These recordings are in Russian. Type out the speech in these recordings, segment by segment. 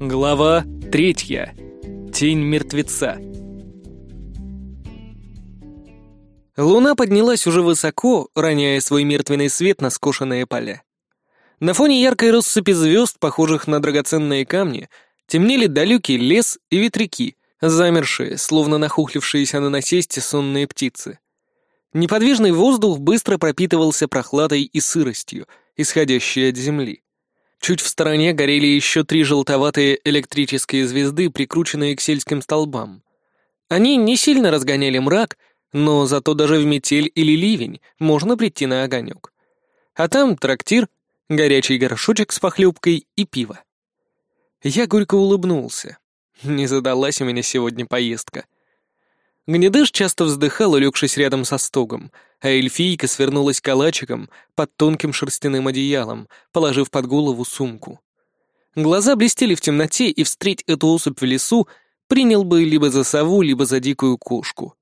Глава третья. Тень мертвеца. Луна поднялась уже высоко, роняя свой мертвенный свет на скошенные поля. На фоне яркой россыпи звезд, похожих на драгоценные камни, темнели далекий лес и ветряки, замершие, словно нахухлившиеся на насесте сонные птицы. Неподвижный воздух быстро пропитывался прохладой и сыростью, исходящей от земли. Чуть в стороне горели еще три желтоватые электрические звезды, прикрученные к сельским столбам. Они не сильно разгоняли мрак, но зато даже в метель или ливень можно прийти на огонек. А там трактир, горячий горшочек с похлебкой и пиво. Я горько улыбнулся. Не задалась у меня сегодня поездка. Гнедыш часто вздыхал, улегшись рядом со стогом, а эльфийка свернулась калачиком под тонким шерстяным одеялом, положив под голову сумку. Глаза блестели в темноте, и встреть эту особь в лесу принял бы либо за сову, либо за дикую кошку.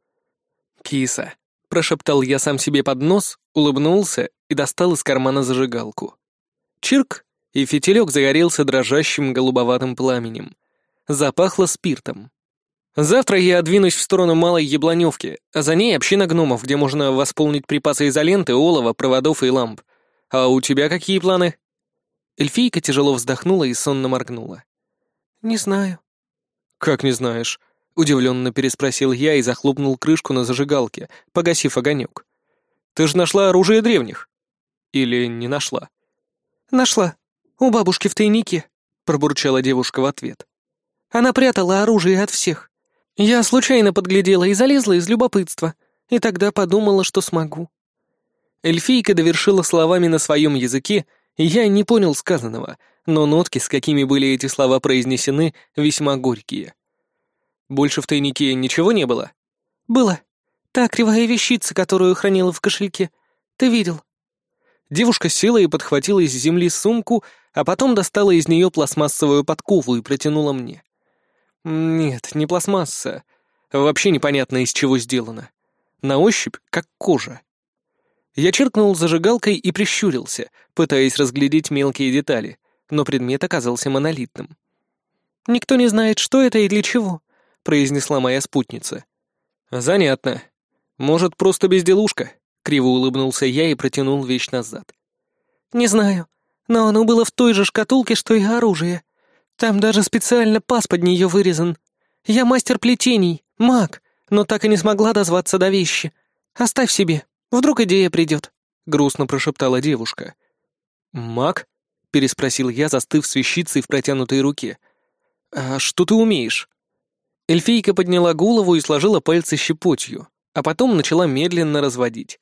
«Киса», — прошептал я сам себе под нос, улыбнулся и достал из кармана зажигалку. Чирк, и фитилек загорелся дрожащим голубоватым пламенем. Запахло спиртом. Завтра я двинусь в сторону Малой Яблоневки, а за ней община гномов, где можно восполнить припасы изоленты, олова, проводов и ламп. А у тебя какие планы?» Эльфийка тяжело вздохнула и сонно моргнула. «Не знаю». «Как не знаешь?» — удивленно переспросил я и захлопнул крышку на зажигалке, погасив огонек. «Ты же нашла оружие древних?» «Или не нашла?» «Нашла. У бабушки в тайнике», — пробурчала девушка в ответ. «Она прятала оружие от всех. Я случайно подглядела и залезла из любопытства, и тогда подумала, что смогу. Эльфийка довершила словами на своем языке, и я не понял сказанного, но нотки, с какими были эти слова произнесены, весьма горькие. Больше в тайнике ничего не было? Было. Та кривая вещица, которую хранила в кошельке. Ты видел? Девушка села и подхватила из земли сумку, а потом достала из нее пластмассовую подкову и протянула мне. Нет, не пластмасса. Вообще непонятно, из чего сделано. На ощупь, как кожа. Я черкнул зажигалкой и прищурился, пытаясь разглядеть мелкие детали, но предмет оказался монолитным. «Никто не знает, что это и для чего», — произнесла моя спутница. «Занятно. Может, просто безделушка?» — криво улыбнулся я и протянул вещь назад. «Не знаю, но оно было в той же шкатулке, что и оружие. Там даже специально паз под нее вырезан. Я мастер плетений, маг, но так и не смогла дозваться до вещи. Оставь себе, вдруг идея придет», — грустно прошептала девушка. «Маг?» — переспросил я, застыв с вещицей в протянутой руке. «А что ты умеешь?» Эльфийка подняла голову и сложила пальцы щепотью, а потом начала медленно разводить.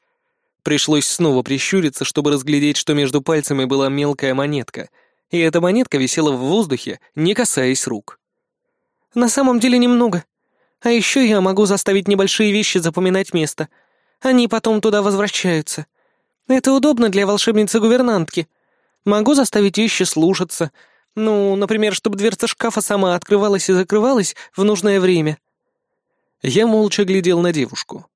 Пришлось снова прищуриться, чтобы разглядеть, что между пальцами была мелкая монетка — и эта монетка висела в воздухе, не касаясь рук. «На самом деле немного. А еще я могу заставить небольшие вещи запоминать место. Они потом туда возвращаются. Это удобно для волшебницы-гувернантки. Могу заставить вещи слушаться. Ну, например, чтобы дверца шкафа сама открывалась и закрывалась в нужное время». Я молча глядел на девушку.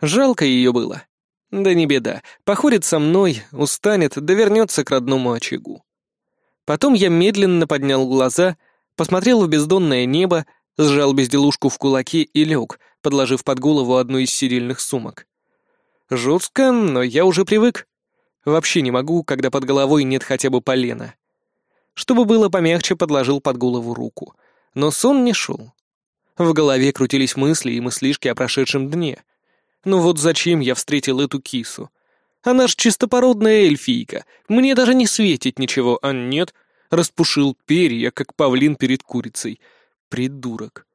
Жалко ее было. Да не беда, походит со мной, устанет, да вернется к родному очагу. Потом я медленно поднял глаза, посмотрел в бездонное небо, сжал безделушку в кулаки и лег, подложив под голову одну из сидельных сумок. Жестко, но я уже привык. Вообще не могу, когда под головой нет хотя бы полена. Чтобы было помягче, подложил под голову руку. Но сон не шел. В голове крутились мысли и мыслишки о прошедшем дне. Ну вот зачем я встретил эту кису? Она ж чистопородная эльфийка. Мне даже не светит ничего, а нет. Распушил перья, как павлин перед курицей. Придурок.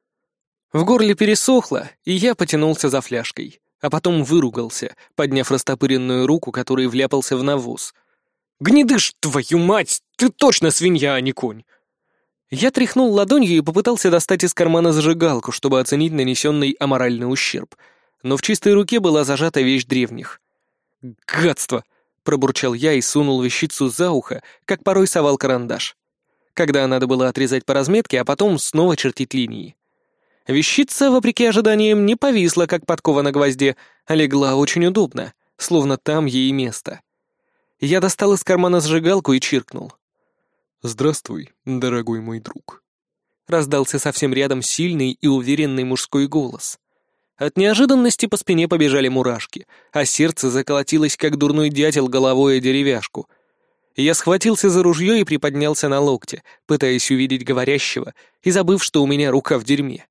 В горле пересохло, и я потянулся за фляжкой, а потом выругался, подняв растопыренную руку, который вляпался в навоз. «Гнедыш, твою мать! Ты точно свинья, а не конь!» Я тряхнул ладонью и попытался достать из кармана зажигалку, чтобы оценить нанесенный аморальный ущерб, но в чистой руке была зажата вещь древних. «Гадство!» — пробурчал я и сунул вещицу за ухо, как порой совал карандаш. Когда надо было отрезать по разметке, а потом снова чертить линии. Вещица, вопреки ожиданиям, не повисла, как подкова на гвозде, а легла очень удобно, словно там ей место. Я достал из кармана сжигалку и чиркнул. «Здравствуй, дорогой мой друг». — раздался совсем рядом сильный и уверенный мужской голос. От неожиданности по спине побежали мурашки, а сердце заколотилось, как дурной дятел головой о деревяшку. Я схватился за ружье и приподнялся на локте, пытаясь увидеть говорящего и забыв, что у меня рука в дерьме.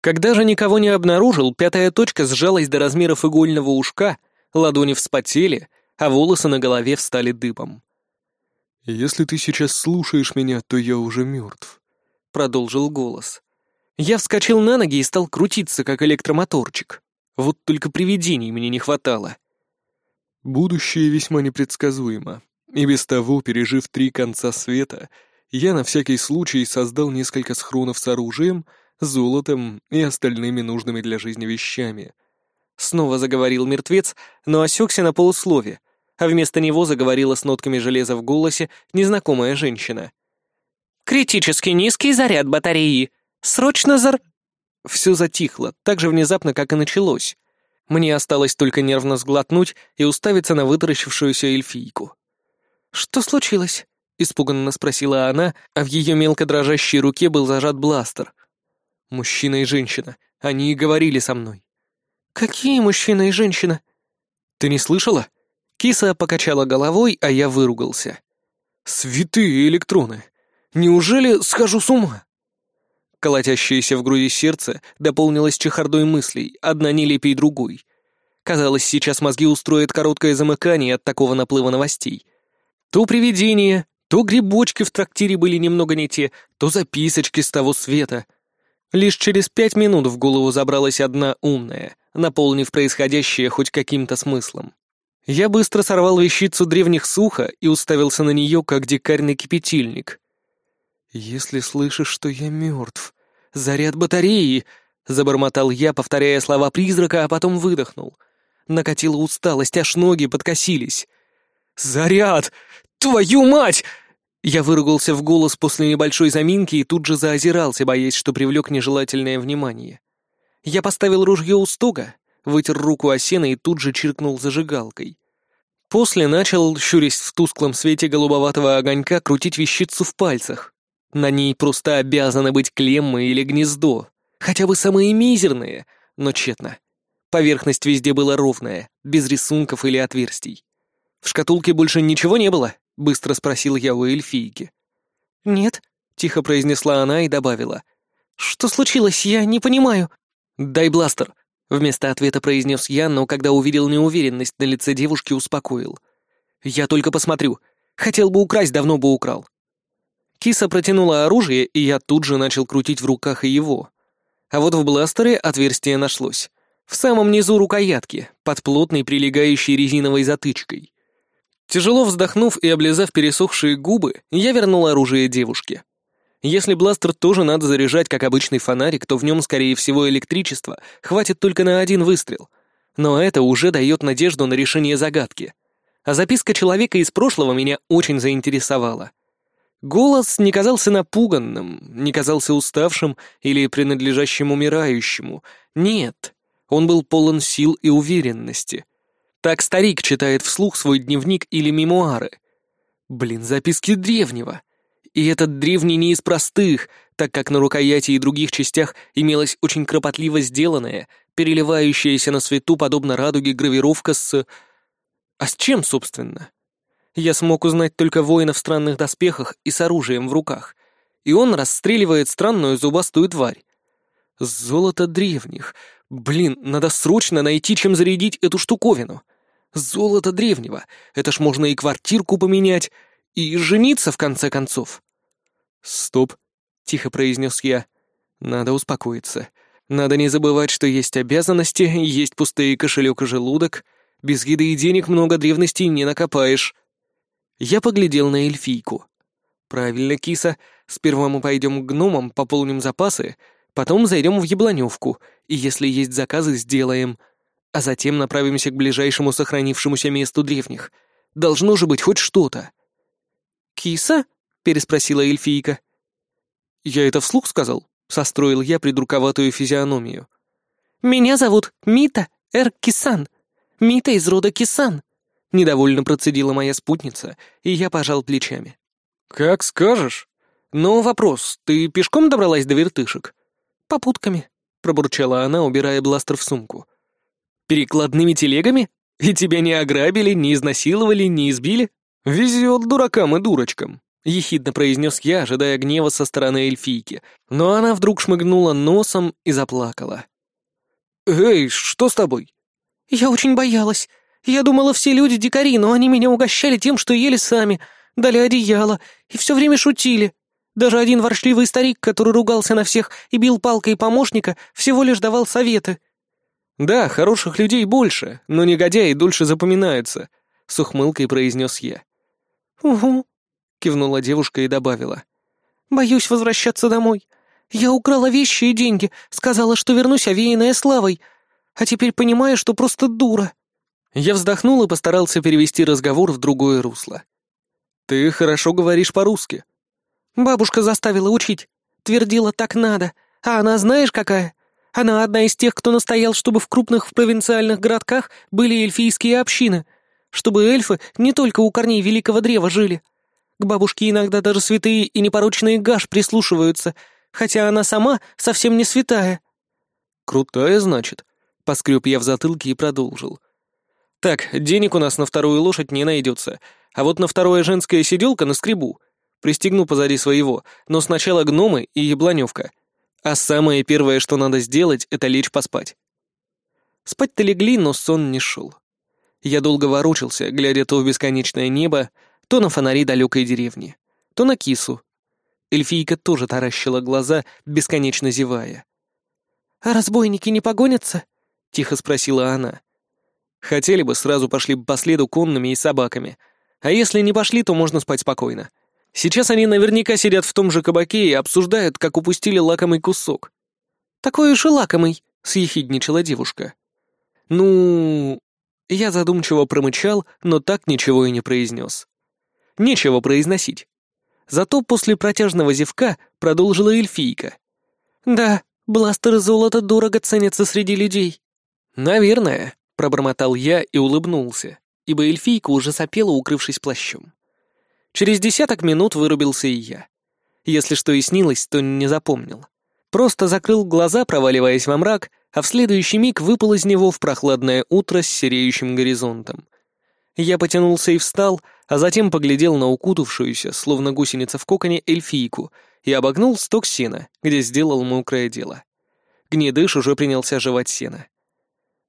Когда же никого не обнаружил, пятая точка сжалась до размеров игольного ушка, ладони вспотели, а волосы на голове встали дыбом. «Если ты сейчас слушаешь меня, то я уже мертв», — продолжил голос. Я вскочил на ноги и стал крутиться, как электромоторчик. Вот только привидений мне не хватало. Будущее весьма непредсказуемо, и без того, пережив три конца света, я на всякий случай создал несколько схронов с оружием, золотом и остальными нужными для жизни вещами. Снова заговорил мертвец, но осекся на полуслове, а вместо него заговорила с нотками железа в голосе незнакомая женщина. «Критически низкий заряд батареи. Срочно зар...» Все затихло, так же внезапно, как и началось. Мне осталось только нервно сглотнуть и уставиться на вытаращившуюся эльфийку. «Что случилось?» — испуганно спросила она, а в ее мелко дрожащей руке был зажат бластер. «Мужчина и женщина. Они и говорили со мной». «Какие мужчина и женщина?» «Ты не слышала?» Киса покачала головой, а я выругался. «Святые электроны! Неужели схожу с ума?» Колотящееся в груди сердце дополнилось чехардой мыслей, одна нелепей другой. Казалось, сейчас мозги устроят короткое замыкание от такого наплыва новостей. То привидения, то грибочки в трактире были немного не те, то записочки с того света. Лишь через пять минут в голову забралась одна умная, наполнив происходящее хоть каким-то смыслом. Я быстро сорвал вещицу древних суха и уставился на нее, как дикарь кипятильник. «Если слышишь, что я мертв, заряд батареи!» — забормотал я, повторяя слова призрака, а потом выдохнул. Накатила усталость, аж ноги подкосились. «Заряд! Твою мать!» Я выругался в голос после небольшой заминки и тут же заозирался, боясь, что привлек нежелательное внимание. Я поставил ружье у стога, вытер руку о сено и тут же чиркнул зажигалкой. После начал, щурясь в тусклом свете голубоватого огонька, крутить вещицу в пальцах. На ней просто обязаны быть клеммы или гнездо, хотя бы самые мизерные, но тщетно. Поверхность везде была ровная, без рисунков или отверстий. «В шкатулке больше ничего не было?» — быстро спросил я у эльфийки. «Нет», — тихо произнесла она и добавила. «Что случилось? Я не понимаю». «Дай бластер», Вместо ответа произнес я, но когда увидел неуверенность на лице девушки, успокоил. «Я только посмотрю. Хотел бы украсть, давно бы украл». Киса протянула оружие, и я тут же начал крутить в руках и его. А вот в бластере отверстие нашлось. В самом низу рукоятки, под плотной прилегающей резиновой затычкой. Тяжело вздохнув и облизав пересохшие губы, я вернул оружие девушке. Если бластер тоже надо заряжать как обычный фонарик, то в нем, скорее всего, электричества хватит только на один выстрел. Но это уже дает надежду на решение загадки. А записка человека из прошлого меня очень заинтересовала. Голос не казался напуганным, не казался уставшим или принадлежащим умирающему. Нет, он был полон сил и уверенности. Так старик читает вслух свой дневник или мемуары. Блин, записки древнего. И этот древний не из простых, так как на рукояти и других частях имелась очень кропотливо сделанная, переливающаяся на свету, подобно радуге, гравировка с... А с чем, собственно? Я смог узнать только воина в странных доспехах и с оружием в руках. И он расстреливает странную зубастую тварь. Золото древних. Блин, надо срочно найти, чем зарядить эту штуковину. Золото древнего. Это ж можно и квартирку поменять, и жениться в конце концов. «Стоп», — тихо произнес я. «Надо успокоиться. Надо не забывать, что есть обязанности, есть пустые кошелек и желудок. Без еды и денег много древностей не накопаешь». Я поглядел на эльфийку. «Правильно, киса. Сперва мы пойдем к гномам, пополним запасы, потом зайдем в Яблоневку, и если есть заказы, сделаем. А затем направимся к ближайшему сохранившемуся месту древних. Должно же быть хоть что-то». «Киса?» переспросила эльфийка. «Я это вслух сказал?» — состроил я придурковатую физиономию. «Меня зовут Мита Эр Кисан. Мита из рода Кисан», — недовольно процедила моя спутница, и я пожал плечами. «Как скажешь. Но вопрос, ты пешком добралась до вертышек? Попутками, пробурчала она, убирая бластер в сумку. Перекладными телегами? И тебя не ограбили, не изнасиловали, не избили? Везет дуракам и дурочкам. — ехидно произнес я, ожидая гнева со стороны эльфийки, но она вдруг шмыгнула носом и заплакала. «Эй, что с тобой?» «Я очень боялась. Я думала, все люди дикари, но они меня угощали тем, что ели сами, дали одеяло и все время шутили. Даже один воршливый старик, который ругался на всех и бил палкой помощника, всего лишь давал советы». «Да, хороших людей больше, но негодяи дольше запоминаются», — с ухмылкой произнес я. «Угу», — кивнула девушка и добавила. «Боюсь возвращаться домой. Я украла вещи и деньги, сказала, что вернусь овеянная славой, а теперь понимаю, что просто дура». Я вздохнул и постарался перевести разговор в другое русло. «Ты хорошо говоришь по-русски». «Бабушка заставила учить. Твердила, так надо. А она знаешь какая? Она одна из тех, кто настоял, чтобы в крупных провинциальных городках были эльфийские общины, чтобы эльфы не только у корней великого древа жили, к бабушке иногда даже святые и непорочные гаш прислушиваются, хотя она сама совсем не святая». «Крутая, значит», — поскреб я в затылке и продолжил. «Так, денег у нас на вторую лошадь не найдется, а вот на второе женское сиделка на скребу. Пристегну позади своего, но сначала гномы и яблоневка. А самое первое, что надо сделать, это лечь поспать». Спать-то легли, но сон не шел. Я долго ворочался, глядя то в бесконечное небо, то на фонари далекой деревни, то на кису. Эльфийка тоже таращила глаза, бесконечно зевая. «А разбойники не погонятся?» — тихо спросила она. «Хотели бы, сразу пошли бы по следу конными и собаками. А если не пошли, то можно спать спокойно. Сейчас они наверняка сидят в том же кабаке и обсуждают, как упустили лакомый кусок». «Такой уж и лакомый», — съехидничала девушка. «Ну...» Я задумчиво промычал, но так ничего и не произнес. Нечего произносить. Зато после протяжного зевка продолжила эльфийка. «Да, бластеры золота дорого ценятся среди людей». «Наверное», — пробормотал я и улыбнулся, ибо эльфийка уже сопела, укрывшись плащом. Через десяток минут вырубился и я. Если что и снилось, то не запомнил. Просто закрыл глаза, проваливаясь во мрак, а в следующий миг выпал из него в прохладное утро с сереющим горизонтом. Я потянулся и встал, а затем поглядел на укутавшуюся, словно гусеница в коконе, эльфийку и обогнул сток сена, где сделал мокрое дело. Гнедыш уже принялся жевать сено.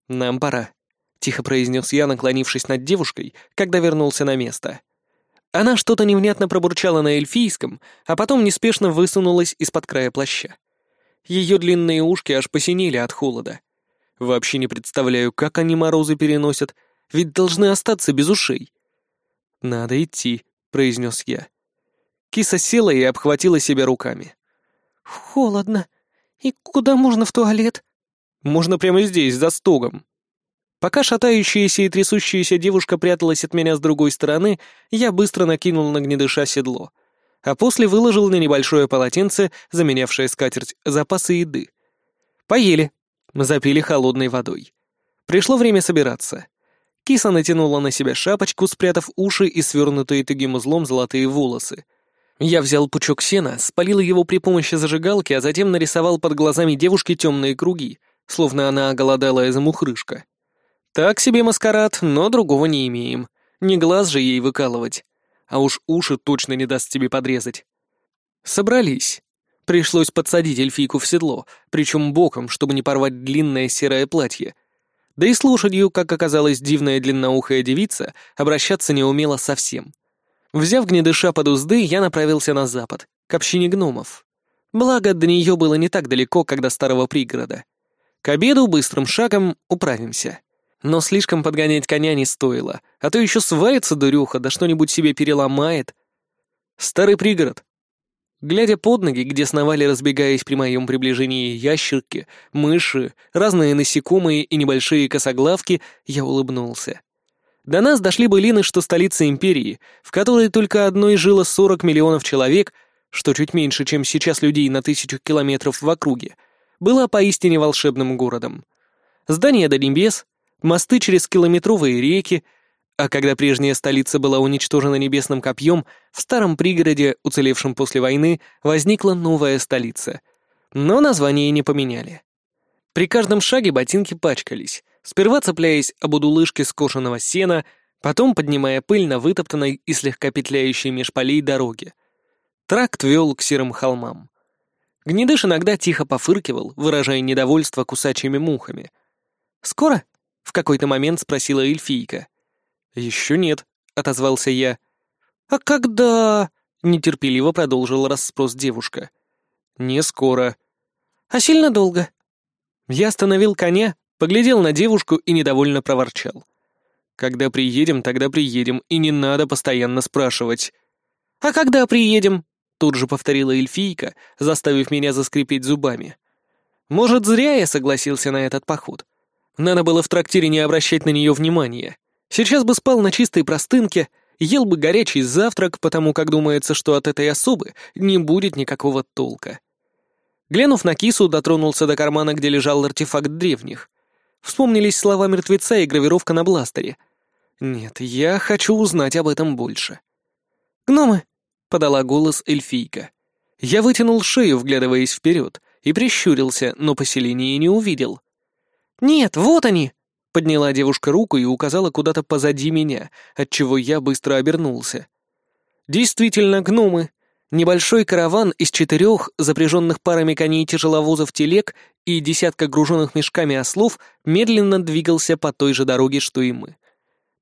«Нам пора», — тихо произнес я, наклонившись над девушкой, когда вернулся на место. Она что-то невнятно пробурчала на эльфийском, а потом неспешно высунулась из-под края плаща. Ее длинные ушки аж посинели от холода. Вообще не представляю, как они морозы переносят — ведь должны остаться без ушей. «Надо идти», — произнес я. Киса села и обхватила себя руками. «Холодно. И куда можно в туалет?» «Можно прямо здесь, за стогом». Пока шатающаяся и трясущаяся девушка пряталась от меня с другой стороны, я быстро накинул на гнедыша седло, а после выложил на небольшое полотенце, заменявшее скатерть, запасы еды. Поели, запили холодной водой. Пришло время собираться. Киса натянула на себя шапочку, спрятав уши и свернутые тугим узлом золотые волосы. Я взял пучок сена, спалил его при помощи зажигалки, а затем нарисовал под глазами девушки темные круги, словно она оголодала из мухрышка. Так себе маскарад, но другого не имеем. Не глаз же ей выкалывать. А уж уши точно не даст тебе подрезать. Собрались. Пришлось подсадить эльфийку в седло, причем боком, чтобы не порвать длинное серое платье — да и с лошадью, как оказалось, дивная длинноухая девица обращаться не умела совсем. Взяв гнедыша под узды, я направился на запад, к общине гномов. Благо, до нее было не так далеко, как до старого пригорода. К обеду быстрым шагом управимся. Но слишком подгонять коня не стоило, а то еще свалится дурюха, да что-нибудь себе переломает. Старый пригород, Глядя под ноги, где сновали, разбегаясь при моем приближении, ящерки, мыши, разные насекомые и небольшие косоглавки, я улыбнулся. До нас дошли былины, что столица империи, в которой только одной жило 40 миллионов человек, что чуть меньше, чем сейчас людей на тысячу километров в округе, была поистине волшебным городом. Здания до небес, мосты через километровые реки, А когда прежняя столица была уничтожена небесным копьем, в старом пригороде, уцелевшем после войны, возникла новая столица. Но название не поменяли. При каждом шаге ботинки пачкались, сперва цепляясь об удулышки скошенного сена, потом поднимая пыль на вытоптанной и слегка петляющей меж полей дороге. Тракт вел к серым холмам. Гнедыш иногда тихо пофыркивал, выражая недовольство кусачими мухами. «Скоро?» — в какой-то момент спросила эльфийка. «Еще нет», — отозвался я. «А когда?» — нетерпеливо продолжил расспрос девушка. «Не скоро». «А сильно долго?» Я остановил коня, поглядел на девушку и недовольно проворчал. «Когда приедем, тогда приедем, и не надо постоянно спрашивать». «А когда приедем?» — тут же повторила эльфийка, заставив меня заскрипеть зубами. «Может, зря я согласился на этот поход. Надо было в трактире не обращать на нее внимания. Сейчас бы спал на чистой простынке, ел бы горячий завтрак, потому как думается, что от этой особы не будет никакого толка. Глянув на кису, дотронулся до кармана, где лежал артефакт древних. Вспомнились слова мертвеца и гравировка на бластере. Нет, я хочу узнать об этом больше. «Гномы!» — подала голос эльфийка. Я вытянул шею, вглядываясь вперед, и прищурился, но поселения не увидел. «Нет, вот они!» Подняла девушка руку и указала куда-то позади меня, отчего я быстро обернулся. Действительно, гномы. Небольшой караван из четырех, запряженных парами коней тяжеловозов телег и десятка груженных мешками ослов медленно двигался по той же дороге, что и мы.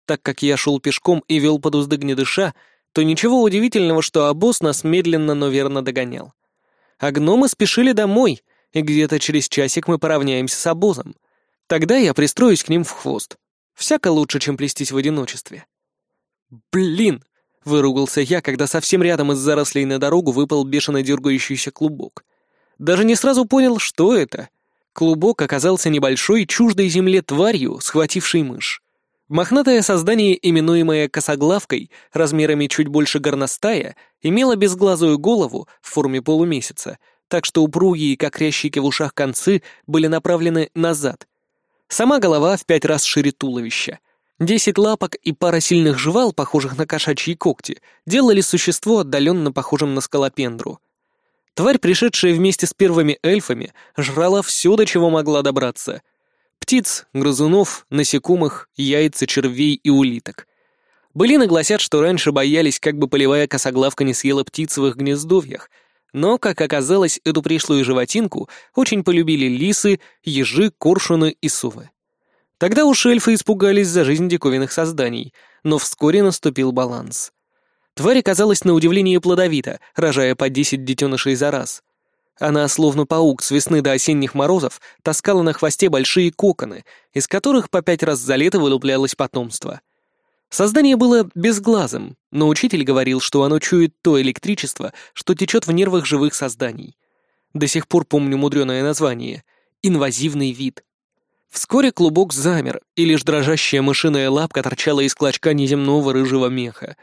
Так как я шел пешком и вел под узды гнедыша, то ничего удивительного, что обоз нас медленно, но верно догонял. А гномы спешили домой, и где-то через часик мы поравняемся с обозом. Тогда я пристроюсь к ним в хвост. Всяко лучше, чем плестись в одиночестве. «Блин!» — выругался я, когда совсем рядом из зарослей на дорогу выпал бешено дергающийся клубок. Даже не сразу понял, что это. Клубок оказался небольшой, чуждой земле тварью, схватившей мышь. Мохнатое создание, именуемое косоглавкой, размерами чуть больше горностая, имело безглазую голову в форме полумесяца, так что упругие, как рящики в ушах концы, были направлены назад, Сама голова в пять раз шире туловища. Десять лапок и пара сильных жвал, похожих на кошачьи когти, делали существо отдаленно похожим на скалопендру. Тварь, пришедшая вместе с первыми эльфами, жрала все, до чего могла добраться. Птиц, грызунов, насекомых, яйца, червей и улиток. Былины гласят, что раньше боялись, как бы полевая косоглавка не съела птиц в их гнездовьях — но, как оказалось, эту пришлую животинку очень полюбили лисы, ежи, коршуны и совы. Тогда уж эльфы испугались за жизнь диковинных созданий, но вскоре наступил баланс. Тварь оказалась на удивление плодовита, рожая по десять детенышей за раз. Она, словно паук с весны до осенних морозов, таскала на хвосте большие коконы, из которых по пять раз за лето вылуплялось потомство — Создание было безглазым, но учитель говорил, что оно чует то электричество, что течет в нервах живых созданий. До сих пор помню мудреное название — инвазивный вид. Вскоре клубок замер, и лишь дрожащая мышиная лапка торчала из клочка неземного рыжего меха.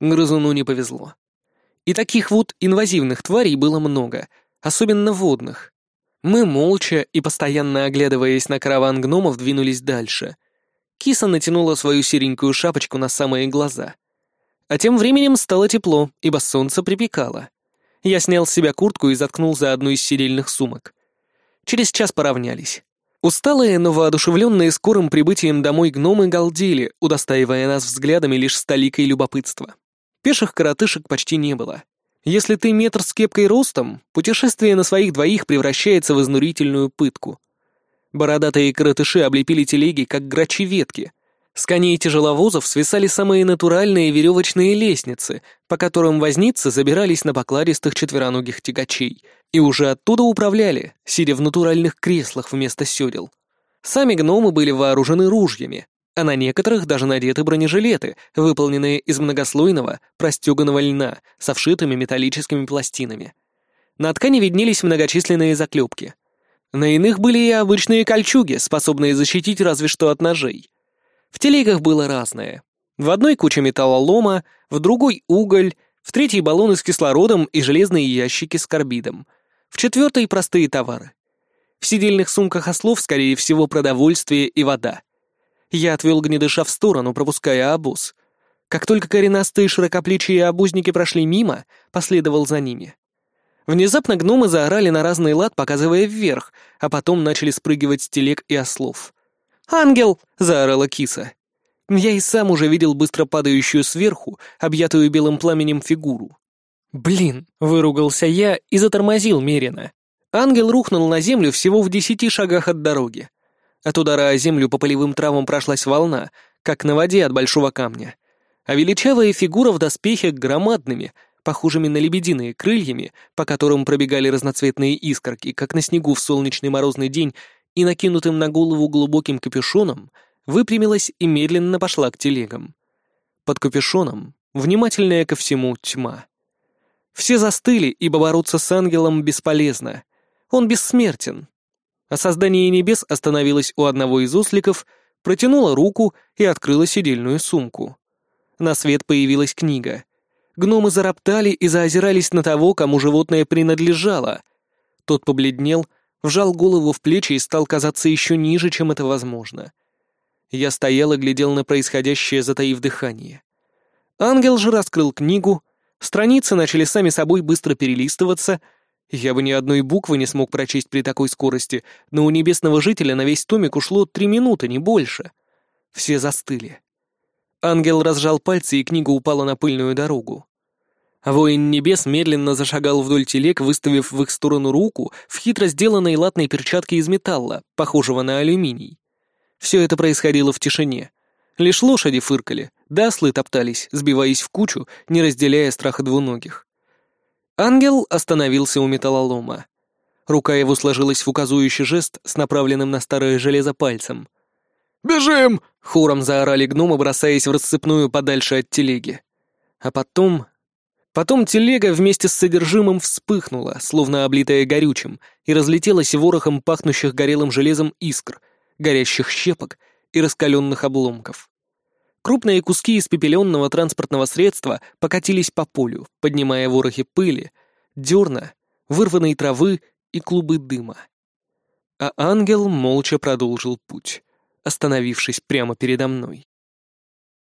Грызуну не повезло. И таких вот инвазивных тварей было много, особенно водных. Мы молча и постоянно оглядываясь на караван гномов двинулись дальше — Киса натянула свою серенькую шапочку на самые глаза. А тем временем стало тепло, ибо солнце припекало. Я снял с себя куртку и заткнул за одну из сидельных сумок. Через час поравнялись. Усталые, но воодушевленные скорым прибытием домой гномы галдели, удостаивая нас взглядами лишь столикой любопытства. Пеших коротышек почти не было. Если ты метр с кепкой ростом, путешествие на своих двоих превращается в изнурительную пытку. Бородатые коротыши облепили телеги, как грачи ветки. С коней тяжеловозов свисали самые натуральные веревочные лестницы, по которым возницы забирались на покладистых четвероногих тягачей и уже оттуда управляли, сидя в натуральных креслах вместо седел. Сами гномы были вооружены ружьями, а на некоторых даже надеты бронежилеты, выполненные из многослойного, простеганного льна со вшитыми металлическими пластинами. На ткани виднелись многочисленные заклепки — на иных были и обычные кольчуги, способные защитить разве что от ножей. В телегах было разное. В одной куча металлолома, в другой — уголь, в третьей — баллоны с кислородом и железные ящики с карбидом, в четвертой — простые товары. В сидельных сумках ослов, скорее всего, продовольствие и вода. Я отвел гнедыша в сторону, пропуская обоз. Как только коренастые широкоплечие обозники прошли мимо, последовал за ними. Внезапно гномы заорали на разный лад, показывая вверх, а потом начали спрыгивать с телег и ослов. «Ангел!» — заорала киса. Я и сам уже видел быстро падающую сверху, объятую белым пламенем фигуру. «Блин!» — выругался я и затормозил Мерина. Ангел рухнул на землю всего в десяти шагах от дороги. От удара о землю по полевым травам прошлась волна, как на воде от большого камня. А величавая фигура в доспехах громадными, похожими на лебединые крыльями, по которым пробегали разноцветные искорки, как на снегу в солнечный морозный день, и накинутым на голову глубоким капюшоном, выпрямилась и медленно пошла к телегам. Под капюшоном, внимательная ко всему, тьма. Все застыли, ибо бороться с ангелом бесполезно. Он бессмертен. А создание небес остановилось у одного из осликов, протянула руку и открыла сидельную сумку. На свет появилась книга. Гномы зароптали и заозирались на того, кому животное принадлежало. Тот побледнел, вжал голову в плечи и стал казаться еще ниже, чем это возможно. Я стоял и глядел на происходящее, затаив дыхание. Ангел же раскрыл книгу, страницы начали сами собой быстро перелистываться — я бы ни одной буквы не смог прочесть при такой скорости, но у небесного жителя на весь томик ушло три минуты, не больше. Все застыли. Ангел разжал пальцы, и книга упала на пыльную дорогу. Воин небес медленно зашагал вдоль телег, выставив в их сторону руку в хитро сделанной латной перчатке из металла, похожего на алюминий. Все это происходило в тишине. Лишь лошади фыркали, да ослы топтались, сбиваясь в кучу, не разделяя страха двуногих. Ангел остановился у металлолома. Рука его сложилась в указующий жест с направленным на старое железо пальцем. «Бежим!» — хором заорали гномы, бросаясь в рассыпную подальше от телеги. А потом... Потом телега вместе с содержимым вспыхнула, словно облитая горючим, и разлетелась ворохом пахнущих горелым железом искр, горящих щепок и раскаленных обломков. Крупные куски испепеленного транспортного средства покатились по полю, поднимая ворохи пыли, дерна, вырванной травы и клубы дыма. А ангел молча продолжил путь, остановившись прямо передо мной.